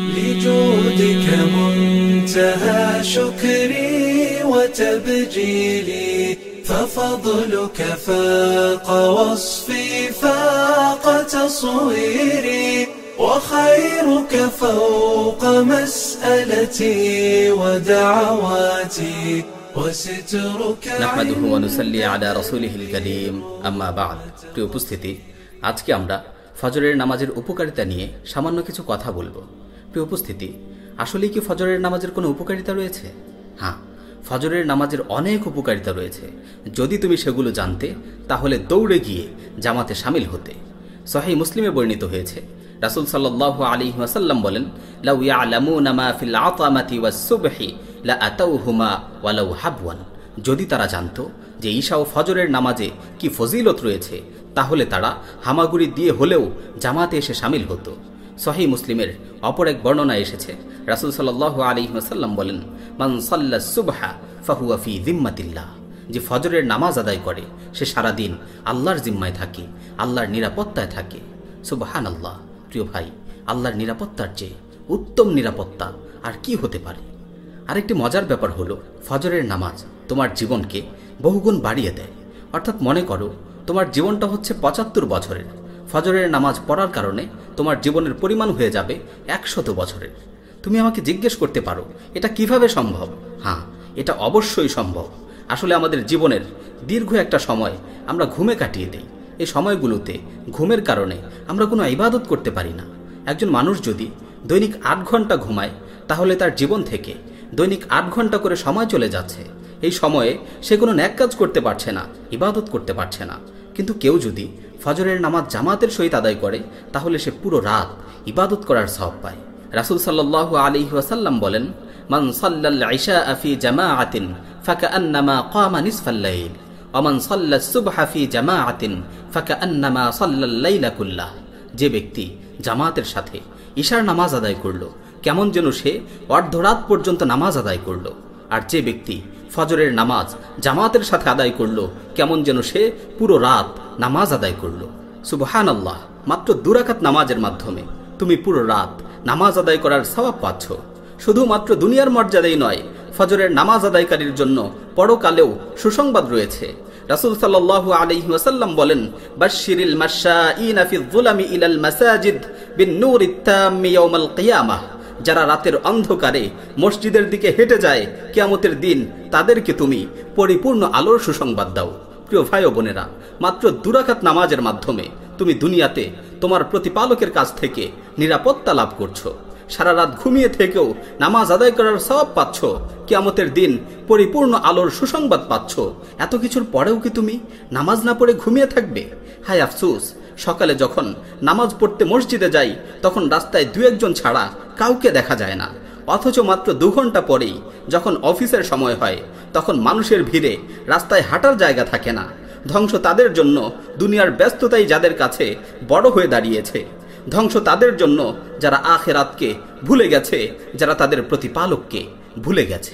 لجودك منتهى شكري وتبجيلي ففضلك فاق وصفي فاق تصويري وخيرك فوق مسألتي ودعواتي وسترك নাহমাদুহু ওয়া নুসাল্লি আলা রাসূলিহিল কারীম আম্মা বা'দ প্রিয় উপস্থিতি আজকে আমরা ফজরের নামাজের উপকারিতা নিয়ে সামান্য কিছু কথা বলবো প্রিয় উপস্থিতি, আসলেই কি ফজরের নামাজের কোনো উপকারিতা রয়েছে? হ্যাঁ ফজরের নামাজের অনেক উপকারিতা রয়েছে। যদি তুমি সেগুলো জানতে, তাহলে দৌড়ে গিয়ে জামাতে সামিল হতে। সহি মুসলিমে বর্ণিত হয়েছে, রাসূল সাল্লাল্লাহু আলাইহি ওয়াসাল্লাম বলেন সুবহি লা যদি তারা জানতো যে ঈশা ও ফজরের নামাজে কি ফজিলত রয়েছে, তাহলে তারা হামাগুড়ি দিয়ে হলেও জামাতে এসে সামিল হতো। সহি মুসলিমের অপর এক বর্ণনা এসেছে। রাসুল সাল্লাহ আলী বলেন, মান সাল্লা সুবহা ফাহুয়া ফি জিম্মাতিল্লাহ যে ফজরের নামাজ আদায় করে, সে সারাদিন আল্লাহর জিম্মায় থাকে, আল্লাহর নিরাপত্তায় থাকে। সুবহান আল্লাহ প্রিয় ভাই, আল্লাহর নিরাপত্তার চেয়ে উত্তম নিরাপত্তা আর কি হতে পারে? আরেকটি মজার ব্যাপার হলো, ফজরের নামাজ তোমার জীবনকে বহুগুণ বাড়িয়ে দেয়। অর্থাৎ মনে করো, তোমার জীবনটা হচ্ছে পঁচাত্তর বছরের। ফজরের নামাজ পড়ার কারণে তোমার জীবনের পরিমাণ হয়ে যাবে একশত বছরের। তুমি আমাকে জিজ্ঞেস করতে পারো, এটা কীভাবে সম্ভব? হ্যাঁ এটা অবশ্যই সম্ভব। আসলে আমাদের জীবনের দীর্ঘ একটা সময় আমরা ঘুমে কাটিয়ে দিই। এই সময়গুলোতে ঘুমের কারণে আমরা কোনো ইবাদত করতে পারি না। একজন মানুষ যদি দৈনিক আট ঘণ্টা ঘুমায়, তাহলে তার জীবন থেকে দৈনিক আট ঘণ্টা করে সময় চলে যাচ্ছে। এই সময়ে সে কোনো ন্যাক কাজ করতে পারছে না, ইবাদত করতে পারছে না। কিন্তু কেউ যদি ফজরের নামাজ জামাতের সহিত আদায় করে, তাহলে সে পুরো রাত ইবাদত করার সব পায়। রাসুল সাল্লাহ আলী ওয়াসাল্লাম বলেন, মান সাল্লাল ফাকা আন্নামা কুল্লাহ। যে ব্যক্তি জামাতের সাথে ঈশার নামাজ আদায় করল, কেমন যেন সে অর্ধরাত পর্যন্ত নামাজ আদায় করল। আর যে ব্যক্তি ফজরের নামাজ জামাতের সাথে আদায় করল, কেমন যেন সে পুরো রাত নামাজ আদায় করল। সুবহান আল্লাহ মাত্র দুরাকাত নামাজের মাধ্যমে তুমি পুরো রাত নামাজ আদায় করার সবাব পাচ্ছ। শুধুমাত্র দুনিয়ার মর্যাদাই নয়, ফজরের নামাজ আদায়কারীর জন্য পরকালেও সুসংবাদ রয়েছে। রাসুল সাল্লাল্লাহু আলাইহি ওয়াসাল্লাম বলেন, বাশশিরিল মাশাঈনা ফি যুলামি ইলাল মাসাজিদ বিন নূরিত তাম্মি ইয়াউমাল কিয়ামাহ যারা রাতের অন্ধকারে মসজিদের দিকে হেঁটে যায় কেয়ামতের দিন, তাদেরকে তুমি পরিপূর্ণ আলোর সুসংবাদ দাও। প্রিয় ভাই বোনেরা, মাত্র দুরাকাত নামাজের মাধ্যমে তুমি দুনিয়াতে তোমার প্রতিপালকের কাছ থেকে নিরাপত্তা লাভ করছ। সারা রাত ঘুমিয়ে থেকেও নামাজ আদায় করার সব পাচ্ছ। কিয়ামতের দিন পরিপূর্ণ আলোর সুসংবাদ পাচ্ছ। এত কিছুর পরেও কি তুমি নামাজ না পড়ে ঘুমিয়ে থাকবে? হায় আফসুস সকালে যখন নামাজ পড়তে মসজিদে যাই, তখন রাস্তায় দু একজন ছাড়া কাউকে দেখা যায় না। অথচ মাত্র দু ঘণ্টা পরেই যখন অফিসের সময় হয়, তখন মানুষের ভিড়ে রাস্তায় হাঁটার জায়গা থাকে না। ধ্বংস তাদের জন্য দুনিয়ার ব্যস্ততাই যাদের কাছে বড় হয়ে দাঁড়িয়েছে। ধ্বংস তাদের জন্য যারা আখেরাতকে ভুলে গেছে, যারা তাদের প্রতিপালককে ভুলে গেছে।